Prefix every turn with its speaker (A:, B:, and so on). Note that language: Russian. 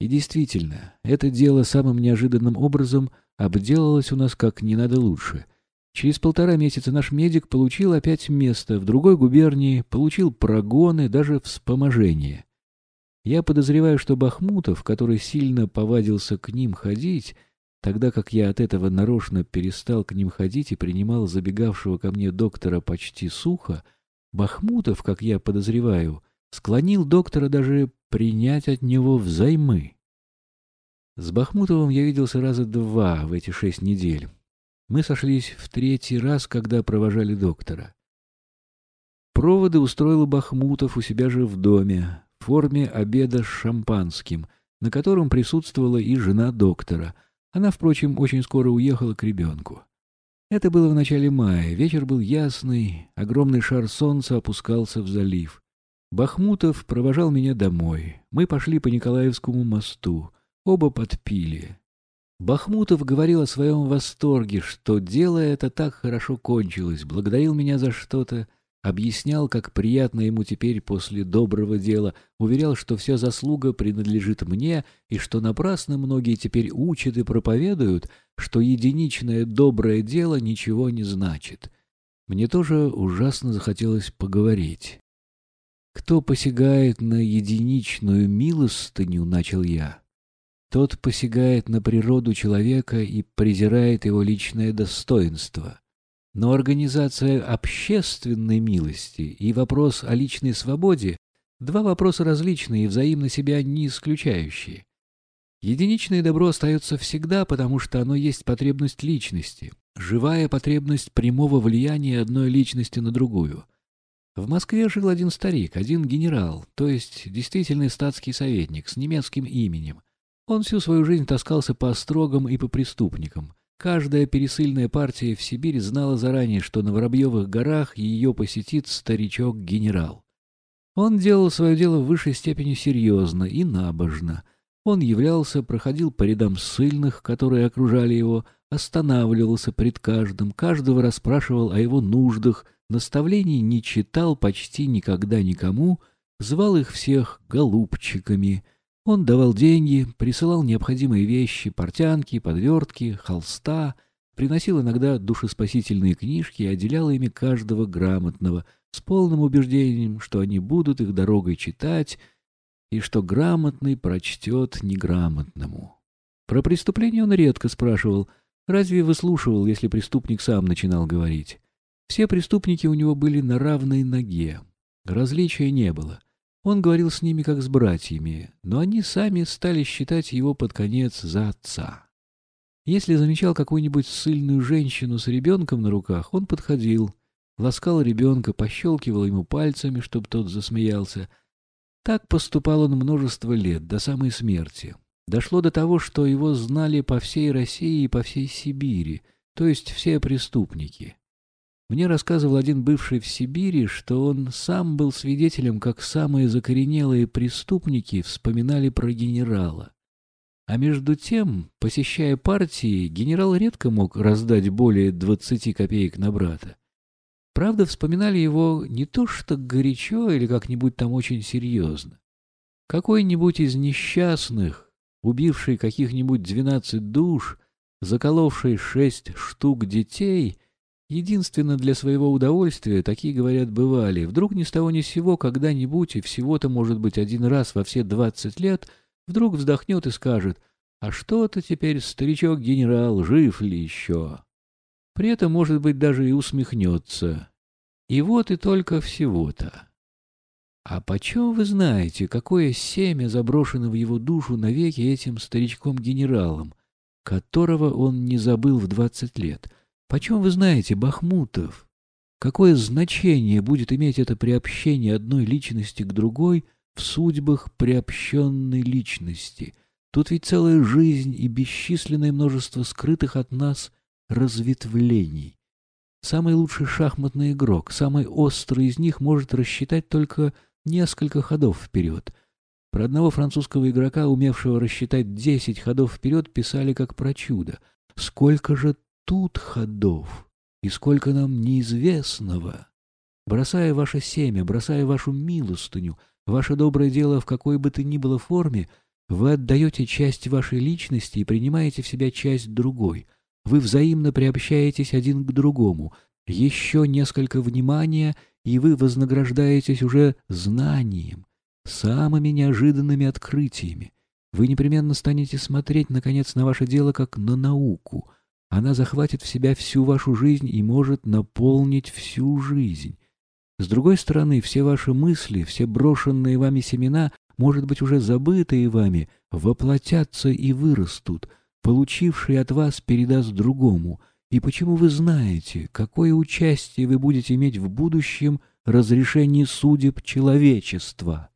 A: И действительно, это дело самым неожиданным образом обделалось у нас как не надо лучше. Через полтора месяца наш медик получил опять место в другой губернии, получил прогоны, даже вспоможение. Я подозреваю, что Бахмутов, который сильно повадился к ним ходить, тогда как я от этого нарочно перестал к ним ходить и принимал забегавшего ко мне доктора почти сухо, Бахмутов, как я подозреваю, склонил доктора даже принять от него взаймы. С Бахмутовым я виделся раза два в эти шесть недель. Мы сошлись в третий раз, когда провожали доктора. Проводы устроил Бахмутов у себя же в доме, в форме обеда с шампанским, на котором присутствовала и жена доктора. Она, впрочем, очень скоро уехала к ребенку. Это было в начале мая, вечер был ясный, огромный шар солнца опускался в залив. Бахмутов провожал меня домой. Мы пошли по Николаевскому мосту. Оба подпили. Бахмутов говорил о своем восторге, что дело это так хорошо кончилось, благодарил меня за что-то, объяснял, как приятно ему теперь после доброго дела, уверял, что вся заслуга принадлежит мне, и что напрасно многие теперь учат и проповедуют, что единичное доброе дело ничего не значит. Мне тоже ужасно захотелось поговорить. «Кто посягает на единичную милостыню, — начал я, — тот посягает на природу человека и презирает его личное достоинство». Но организация общественной милости и вопрос о личной свободе – два вопроса различные и взаимно себя не исключающие. Единичное добро остается всегда, потому что оно есть потребность личности, живая потребность прямого влияния одной личности на другую. В Москве жил один старик, один генерал, то есть действительный статский советник с немецким именем. Он всю свою жизнь таскался по острогам и по преступникам – Каждая пересыльная партия в Сибири знала заранее, что на Воробьевых горах ее посетит старичок-генерал. Он делал свое дело в высшей степени серьезно и набожно. Он являлся, проходил по рядам ссыльных, которые окружали его, останавливался пред каждым, каждого расспрашивал о его нуждах, наставлений не читал почти никогда никому, звал их всех голубчиками — он давал деньги, присылал необходимые вещи, портянки, подвертки, холста, приносил иногда душеспасительные книжки и отделял ими каждого грамотного, с полным убеждением, что они будут их дорогой читать, и что грамотный прочтет неграмотному. Про преступление он редко спрашивал, разве выслушивал, если преступник сам начинал говорить. Все преступники у него были на равной ноге, различия не было. Он говорил с ними как с братьями, но они сами стали считать его под конец за отца. Если замечал какую-нибудь сильную женщину с ребенком на руках, он подходил, ласкал ребенка, пощелкивал ему пальцами, чтобы тот засмеялся. Так поступал он множество лет, до самой смерти. Дошло до того, что его знали по всей России и по всей Сибири, то есть все преступники. Мне рассказывал один бывший в Сибири, что он сам был свидетелем, как самые закоренелые преступники вспоминали про генерала. А между тем, посещая партии, генерал редко мог раздать более двадцати копеек на брата. Правда, вспоминали его не то что горячо или как-нибудь там очень серьезно. Какой-нибудь из несчастных, убивший каких-нибудь двенадцать душ, заколовший шесть штук детей — Единственно для своего удовольствия, такие, говорят, бывали. Вдруг ни с того ни с сего, когда-нибудь, и всего-то, может быть, один раз во все двадцать лет, вдруг вздохнет и скажет, «А что-то теперь старичок-генерал, жив ли еще?» При этом, может быть, даже и усмехнется. И вот и только всего-то. А почем вы знаете, какое семя заброшено в его душу навеки этим старичком-генералом, которого он не забыл в двадцать лет — Почем вы знаете, Бахмутов? Какое значение будет иметь это приобщение одной личности к другой в судьбах приобщенной личности? Тут ведь целая жизнь и бесчисленное множество скрытых от нас разветвлений. Самый лучший шахматный игрок, самый острый из них может рассчитать только несколько ходов вперед. Про одного французского игрока, умевшего рассчитать десять ходов вперед, писали как про чудо. Сколько же тут ходов, и сколько нам неизвестного. Бросая ваше семя, бросая вашу милостыню, ваше доброе дело в какой бы то ни было форме, Вы отдаете часть вашей личности и принимаете в себя часть другой. Вы взаимно приобщаетесь один к другому. Еще несколько внимания, и вы вознаграждаетесь уже знанием, самыми неожиданными открытиями. Вы непременно станете смотреть, наконец, на ваше дело как на науку. Она захватит в себя всю вашу жизнь и может наполнить всю жизнь. С другой стороны, все ваши мысли, все брошенные вами семена может быть, уже забытые вами, воплотятся и вырастут, получивший от вас передаст другому, и почему вы знаете, какое участие вы будете иметь в будущем разрешении судеб человечества.